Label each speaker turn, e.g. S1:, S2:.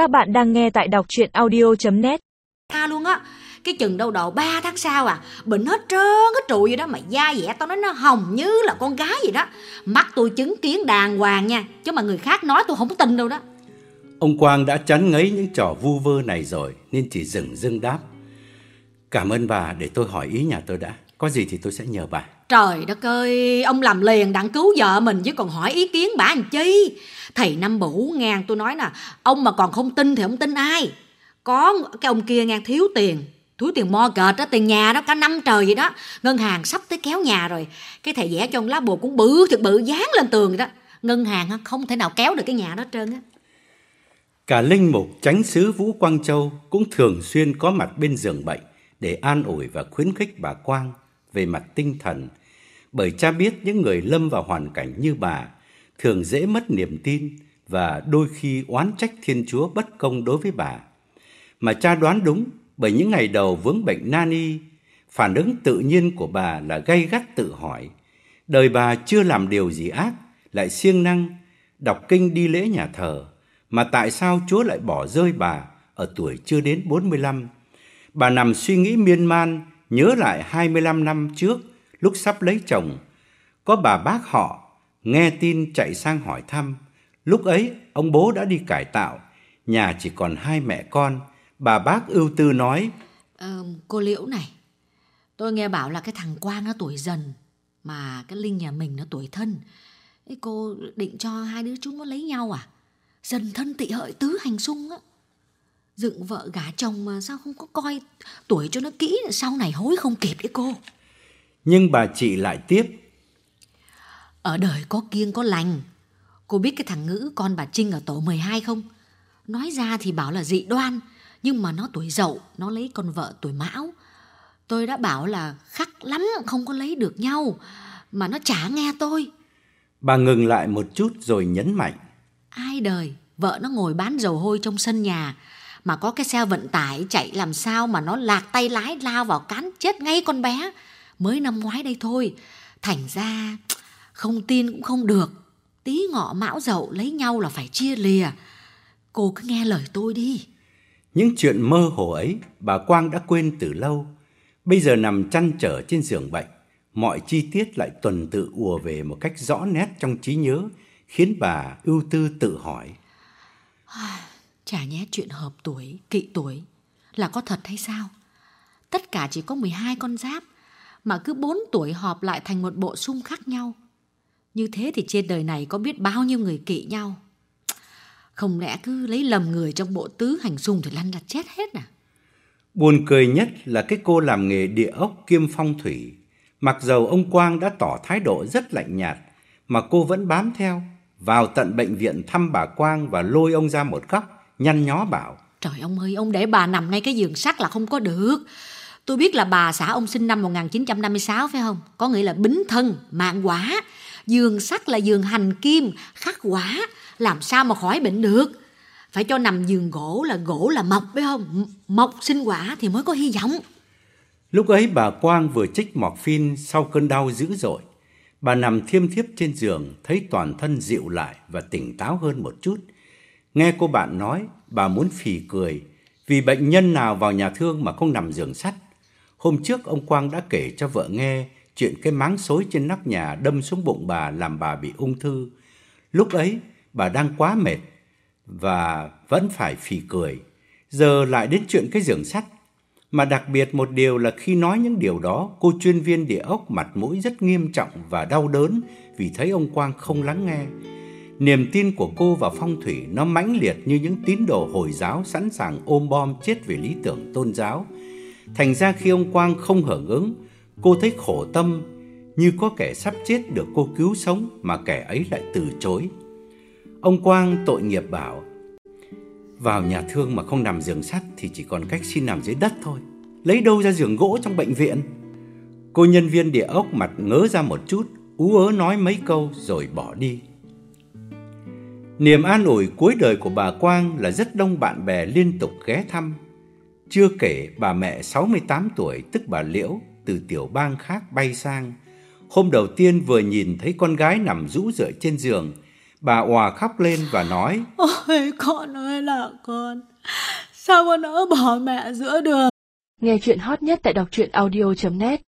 S1: Các bạn đang nghe tại đọc chuyện audio.net
S2: tha luôn á cái chừng đâu độ 3 tháng sau à bệnh hết trơn hết trụi vậy đó mà da dẻ tao nói nó hồng như là con gái vậy đó mắt tôi chứng kiến đàng hoàng nha chứ mà người khác nói tôi không tin đâu đó
S3: Ông Quang đã chán ngấy những trò vu vơ này rồi nên chỉ dừng dưng đáp. Cảm ơn bà để tôi hỏi ý nhà tôi đã. Có gì thì tôi sẽ nhờ bà
S2: trời đất ơi, ông làm liền đặng cứu vợ mình chứ còn hỏi ý kiến bà làm chi? Thầy năm bủ ngang, tôi nói nè, ông mà còn không tin thì ông tin ai? Có cái ông kia ngang thiếu tiền thiếu tiền mortgage đó, tiền nhà đó, cả năm trời vậy đó. Ngân hàng sắp tới kéo nhà rồi. Cái thầy vẽ cho ông lá bùa cũng bự thiệt, bự dán lên tường vậy đó. Ngân hàng không thể nào kéo được cái nhà đó trơn á.
S3: Cả linh mục chánh sứ Vũ Quang Châu cũng thường xuyên có mặt bên giường bệnh để an ủi và khuyến khích bà Quang về mặt tinh thần. Bởi cha biết những người lâm vào hoàn cảnh như bà thường dễ mất niềm tin và đôi khi oán trách Thiên Chúa bất công đối với bà. Mà cha đoán đúng bởi những ngày đầu vướng bệnh nani, phản ứng tự nhiên của bà là gay gắt tự hỏi. Đời bà chưa làm điều gì ác, lại siêng năng, đọc kinh đi lễ nhà thờ, mà tại sao Chúa lại bỏ rơi bà ở tuổi chưa đến 45? Bà nằm suy nghĩ miên man, nhớ lại 25 năm trước, lúc sắp lấy chồng. Có bà bác họ, nghe tin chạy sang hỏi thăm. Lúc ấy, ông bố đã đi cải tạo, nhà chỉ còn hai mẹ con. Bà bác ưu tư nói,
S2: Ờ, cô Liễu này Tôi nghe bảo là cái thằng Quang nó tuổi dần Mà cái Linh nhà mình nó tuổi thân Thế cô định cho hai đứa chúng nó lấy nhau à Dần thân tị hợi tứ hành xung á Dựng vợ gả chồng mà sao không có coi tuổi cho nó kỹ Sau này hối không kịp đấy cô
S3: nhưng bà chị lại tiếp.
S2: Ở đời có kiêng có lành Cô biết cái thằng ngữ con bà Trinh ở tổ 12 không? Nói ra thì bảo là dị đoan Nhưng mà nó tuổi dậu Nó lấy con vợ tuổi mão Tôi đã bảo là khắc lắm Không có lấy được nhau Mà nó chả nghe tôi
S3: Bà ngừng lại một chút rồi nhấn mạnh.
S2: Ai đời Vợ nó ngồi bán dầu hôi trong sân nhà Mà có cái xe vận tải chạy làm sao Mà nó lạc tay lái lao vào cán chết ngay con bé Mới năm ngoái đây thôi. Thành ra Không tin cũng không được. Tí ngọ mão dậu lấy nhau là phải chia lìa. Cô cứ nghe lời tôi đi.
S3: Những chuyện mơ hồ ấy bà Quang đã quên từ lâu. Bây giờ nằm chăn trở trên giường bệnh, mọi chi tiết lại tuần tự ùa về một cách rõ nét trong trí nhớ, khiến bà ưu tư tự hỏi.
S2: Chả nhé chuyện hợp tuổi, kỵ tuổi Là có thật hay sao? Tất cả chỉ có 12 con giáp Mà cứ 4 tuổi họp lại thành một bộ xung khác nhau Như thế thì trên đời này có biết bao nhiêu người kỵ nhau Không lẽ cứ lấy lầm người trong bộ tứ hành xung thì lăn đặt chết hết à
S3: Buồn cười nhất là cái cô làm nghề địa ốc kiêm phong thủy. Mặc dầu ông Quang đã tỏ thái độ rất lạnh nhạt, mà cô vẫn bám theo, vào tận bệnh viện thăm bà Quang và lôi ông ra một góc, nhăn nhó bảo.
S2: Trời ông ơi, ông để bà nằm ngay cái giường sắt là không có được. Tôi biết là bà xã ông sinh năm 1956 phải không? Có nghĩa là bính thân, mạng quả. Giường sắt là giường hành kim, khắc quả. Làm sao mà khỏi bệnh được? Phải cho nằm giường gỗ là gỗ là mộc phải không? Mộc sinh quả thì mới có hy vọng.
S3: Lúc ấy bà Quang vừa trích morphine sau cơn đau dữ dội. Bà nằm thiêm thiếp trên giường, thấy toàn thân dịu lại và tỉnh táo hơn một chút. Nghe cô bạn nói, bà muốn phì cười, vì bệnh nhân nào vào nhà thương mà không nằm giường sắt. Hôm trước ông Quang đã kể cho vợ nghe chuyện cái máng xối trên nóc nhà đâm xuống bụng bà làm bà bị ung thư. Lúc ấy, bà đang quá mệt và vẫn phải phì cười. Giờ lại đến chuyện cái giường sắt. Mà đặc biệt một điều là khi nói những điều đó, cô chuyên viên địa ốc mặt mũi rất nghiêm trọng và đau đớn vì thấy ông Quang không lắng nghe. Niềm tin của cô vào phong thủy nó mãnh liệt như những tín đồ Hồi giáo sẵn sàng ôm bom chết vì lý tưởng tôn giáo. Thành ra khi ông Quang không hưởng ứng, cô thấy khổ tâm như có kẻ sắp chết được cô cứu sống mà kẻ ấy lại từ chối. Ông Quang tội nghiệp bảo vào nhà thương mà không nằm giường sắt thì chỉ còn cách xin nằm dưới đất thôi. Lấy đâu ra giường gỗ trong bệnh viện? Cô nhân viên địa ốc mặt ngớ ra một chút, ú ớ nói mấy câu rồi bỏ đi. Niềm an ủi cuối đời của bà Quang là rất đông bạn bè liên tục ghé thăm. Chưa kể bà mẹ 68 tuổi tức bà Liễu từ tiểu bang khác bay sang, hôm đầu tiên vừa nhìn thấy con gái nằm rũ rượi trên giường, bà òa khóc lên và nói:
S2: "Ôi con ơi là con, sao con nỡ bỏ mẹ giữa đường?"
S1: Nghe chuyện hot nhất tại đọc truyện audio net.